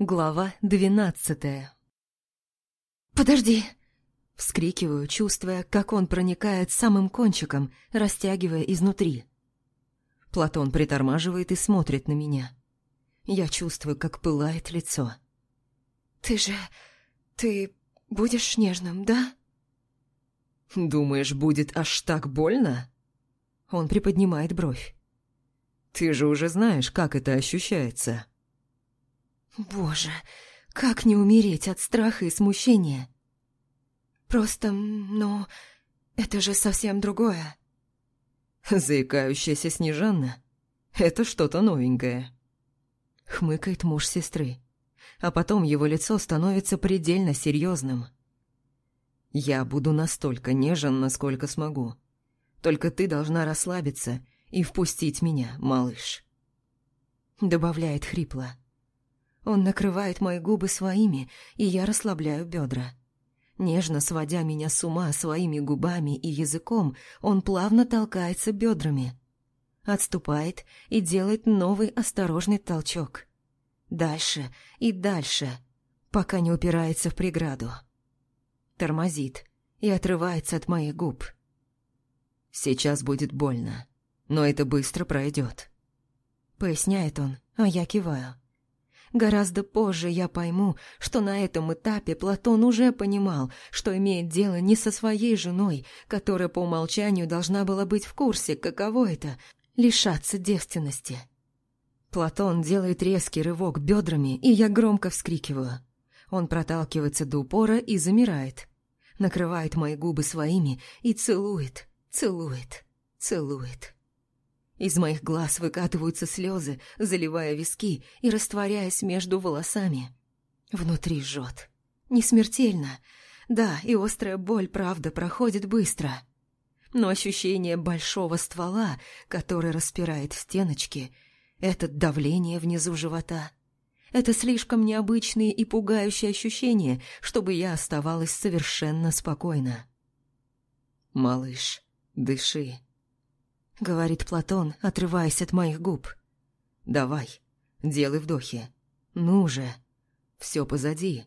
Глава двенадцатая «Подожди!» Вскрикиваю, чувствуя, как он проникает самым кончиком, растягивая изнутри. Платон притормаживает и смотрит на меня. Я чувствую, как пылает лицо. «Ты же... ты будешь нежным, да?» «Думаешь, будет аж так больно?» Он приподнимает бровь. «Ты же уже знаешь, как это ощущается». «Боже, как не умереть от страха и смущения?» Просто, ну, это же совсем другое. Заикающаяся Снежанна — это что-то новенькое. Хмыкает муж сестры, а потом его лицо становится предельно серьезным. Я буду настолько нежен, насколько смогу. Только ты должна расслабиться и впустить меня, малыш. Добавляет хрипло. Он накрывает мои губы своими, и я расслабляю бедра. Нежно сводя меня с ума своими губами и языком, он плавно толкается бедрами. Отступает и делает новый осторожный толчок. Дальше и дальше, пока не упирается в преграду. Тормозит и отрывается от моих губ. «Сейчас будет больно, но это быстро пройдет», — поясняет он, а я киваю. Гораздо позже я пойму, что на этом этапе Платон уже понимал, что имеет дело не со своей женой, которая по умолчанию должна была быть в курсе, каково это — лишаться девственности. Платон делает резкий рывок бедрами, и я громко вскрикиваю. Он проталкивается до упора и замирает. Накрывает мои губы своими и целует, целует, целует. Из моих глаз выкатываются слезы, заливая виски и растворяясь между волосами. Внутри жжет. Не смертельно. Да, и острая боль, правда, проходит быстро. Но ощущение большого ствола, который распирает стеночки, это давление внизу живота. Это слишком необычные и пугающие ощущения, чтобы я оставалась совершенно спокойна. «Малыш, дыши», — говорит Платон, отрываясь от моих губ. «Давай, делай вдохи. Ну же. Все позади.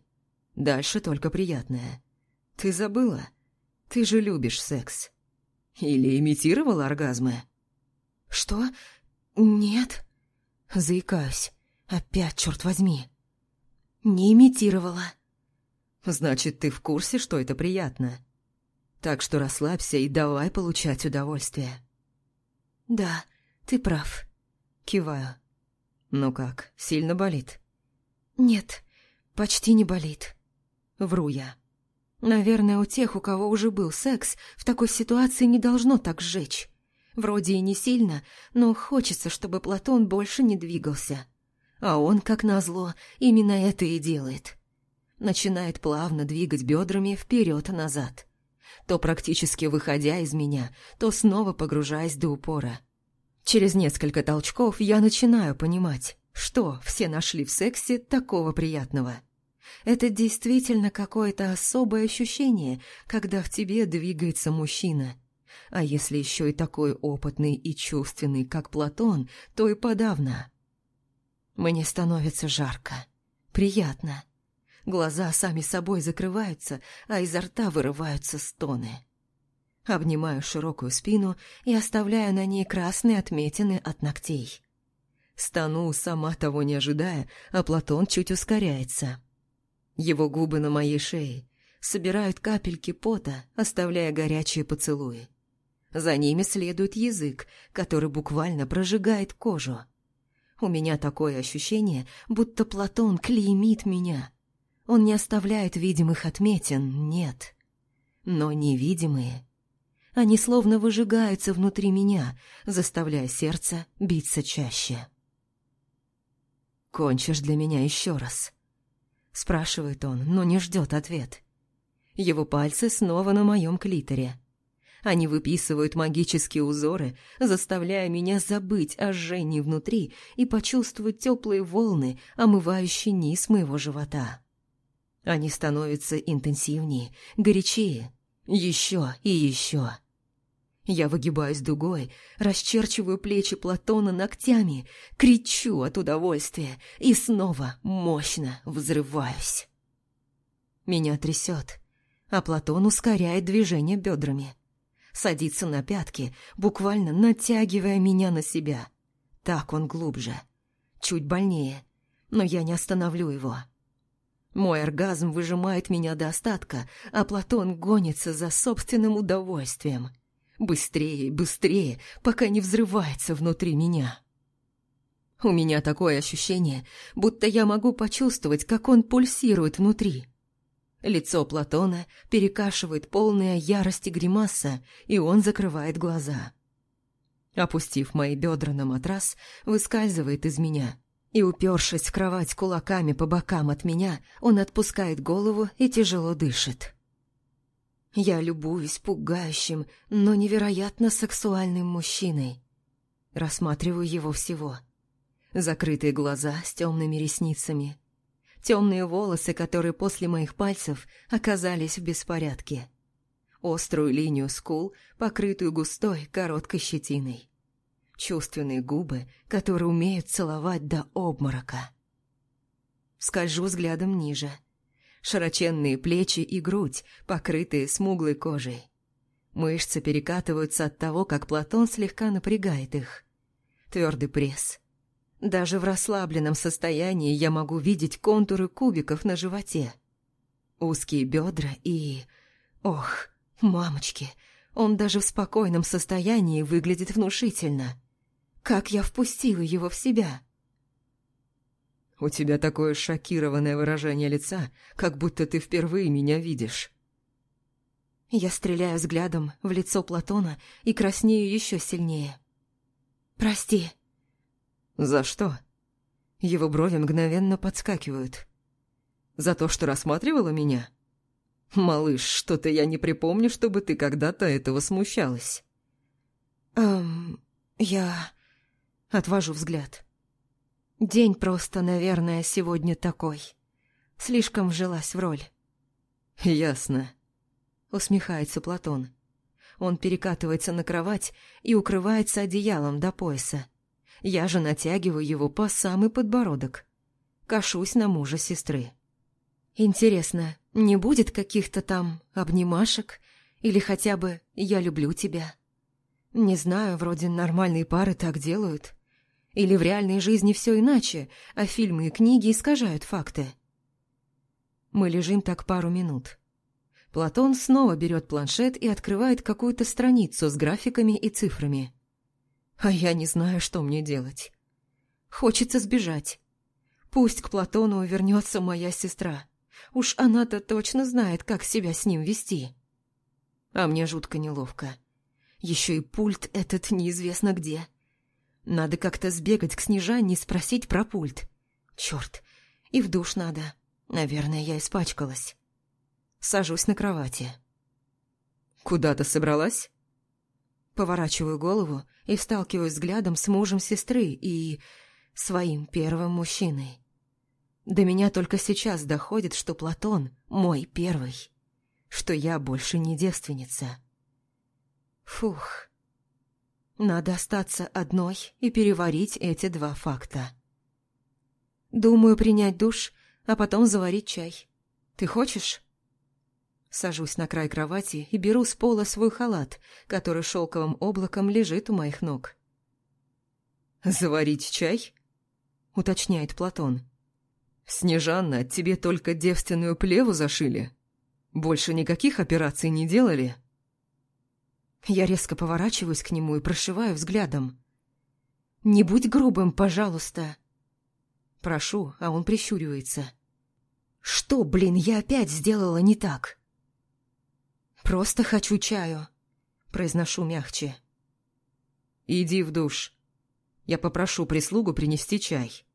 Дальше только приятное. Ты забыла? Ты же любишь секс. Или имитировала оргазмы?» «Что? Нет?» Заикаюсь. Опять, черт возьми. «Не имитировала». «Значит, ты в курсе, что это приятно?» Так что расслабься и давай получать удовольствие. «Да, ты прав». Киваю. «Ну как, сильно болит?» «Нет, почти не болит». Вру я. Наверное, у тех, у кого уже был секс, в такой ситуации не должно так сжечь. Вроде и не сильно, но хочется, чтобы Платон больше не двигался. А он, как назло, именно это и делает. Начинает плавно двигать бедрами вперед-назад то практически выходя из меня, то снова погружаясь до упора. Через несколько толчков я начинаю понимать, что все нашли в сексе такого приятного. Это действительно какое-то особое ощущение, когда в тебе двигается мужчина. А если еще и такой опытный и чувственный, как Платон, то и подавно. Мне становится жарко, приятно. Глаза сами собой закрываются, а изо рта вырываются стоны. Обнимаю широкую спину и оставляю на ней красные отметины от ногтей. Стану, сама того не ожидая, а Платон чуть ускоряется. Его губы на моей шее собирают капельки пота, оставляя горячие поцелуи. За ними следует язык, который буквально прожигает кожу. У меня такое ощущение, будто Платон клеймит меня — он не оставляет видимых отметин, нет. Но невидимые. Они словно выжигаются внутри меня, заставляя сердце биться чаще. «Кончишь для меня еще раз?» Спрашивает он, но не ждет ответ. Его пальцы снова на моем клиторе. Они выписывают магические узоры, заставляя меня забыть о жжении внутри и почувствовать теплые волны, омывающие низ моего живота. Они становятся интенсивнее, горячее, еще и еще. Я выгибаюсь дугой, расчерчиваю плечи Платона ногтями, кричу от удовольствия и снова мощно взрываюсь. Меня трясет, а Платон ускоряет движение бедрами. Садится на пятки, буквально натягивая меня на себя. Так он глубже. Чуть больнее, но я не остановлю его. Мой оргазм выжимает меня до остатка, а Платон гонится за собственным удовольствием. Быстрее, быстрее, пока не взрывается внутри меня. У меня такое ощущение, будто я могу почувствовать, как он пульсирует внутри. Лицо Платона перекашивает полная ярости гримаса, и он закрывает глаза. Опустив мои бедра на матрас, выскальзывает из меня – и, упершись в кровать кулаками по бокам от меня, он отпускает голову и тяжело дышит. Я любуюсь пугающим, но невероятно сексуальным мужчиной. Рассматриваю его всего. Закрытые глаза с темными ресницами. Темные волосы, которые после моих пальцев оказались в беспорядке. Острую линию скул, покрытую густой, короткой щетиной чувственные губы, которые умеют целовать до обморока. Скольжу взглядом ниже. Широченные плечи и грудь, покрытые смуглой кожей. Мышцы перекатываются от того, как Платон слегка напрягает их. Твердый пресс. Даже в расслабленном состоянии я могу видеть контуры кубиков на животе. Узкие бедра и... Ох, мамочки, он даже в спокойном состоянии выглядит внушительно. Как я впустила его в себя? У тебя такое шокированное выражение лица, как будто ты впервые меня видишь. Я стреляю взглядом в лицо Платона и краснею еще сильнее. «Прости». «За что?» Его брови мгновенно подскакивают. «За то, что рассматривала меня?» «Малыш, что-то я не припомню, чтобы ты когда-то этого смущалась». «Эм, я...» Отвожу взгляд. День просто, наверное, сегодня такой. Слишком вжилась в роль. «Ясно», — усмехается Платон. Он перекатывается на кровать и укрывается одеялом до пояса. Я же натягиваю его по самый подбородок. Кашусь на мужа сестры. Интересно, не будет каких-то там обнимашек или хотя бы «я люблю тебя»? Не знаю, вроде нормальные пары так делают. Или в реальной жизни все иначе, а фильмы и книги искажают факты? Мы лежим так пару минут. Платон снова берет планшет и открывает какую-то страницу с графиками и цифрами. А я не знаю, что мне делать. Хочется сбежать. Пусть к Платону вернется моя сестра. Уж она-то точно знает, как себя с ним вести. А мне жутко неловко. Еще и пульт этот неизвестно где. Надо как-то сбегать к Снежане и спросить про пульт. Черт, и в душ надо. Наверное, я испачкалась. Сажусь на кровати. «Куда ты собралась?» Поворачиваю голову и сталкиваюсь взглядом с мужем сестры и... своим первым мужчиной. До меня только сейчас доходит, что Платон мой первый, что я больше не девственница. Фух, надо остаться одной и переварить эти два факта. Думаю принять душ, а потом заварить чай. Ты хочешь? Сажусь на край кровати и беру с пола свой халат, который шелковым облаком лежит у моих ног. «Заварить чай?» — уточняет Платон. «Снежанна, тебе только девственную плеву зашили? Больше никаких операций не делали?» Я резко поворачиваюсь к нему и прошиваю взглядом. «Не будь грубым, пожалуйста!» Прошу, а он прищуривается. «Что, блин, я опять сделала не так?» «Просто хочу чаю», — произношу мягче. «Иди в душ. Я попрошу прислугу принести чай».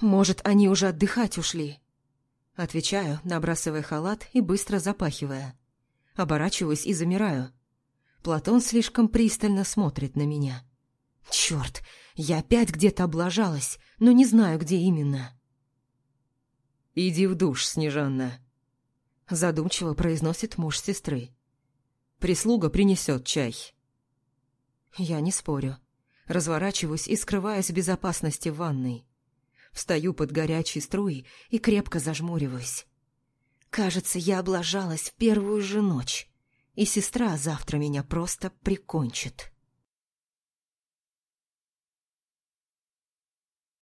«Может, они уже отдыхать ушли?» Отвечаю, набрасывая халат и быстро запахивая. Оборачиваюсь и замираю. Платон слишком пристально смотрит на меня. Черт, я опять где-то облажалась, но не знаю, где именно. «Иди в душ, Снежанна», — задумчиво произносит муж сестры. Прислуга принесет чай. Я не спорю. Разворачиваюсь и скрываюсь в безопасности в ванной. Встаю под горячей струей и крепко зажмуриваюсь. Кажется, я облажалась в первую же ночь, и сестра завтра меня просто прикончит.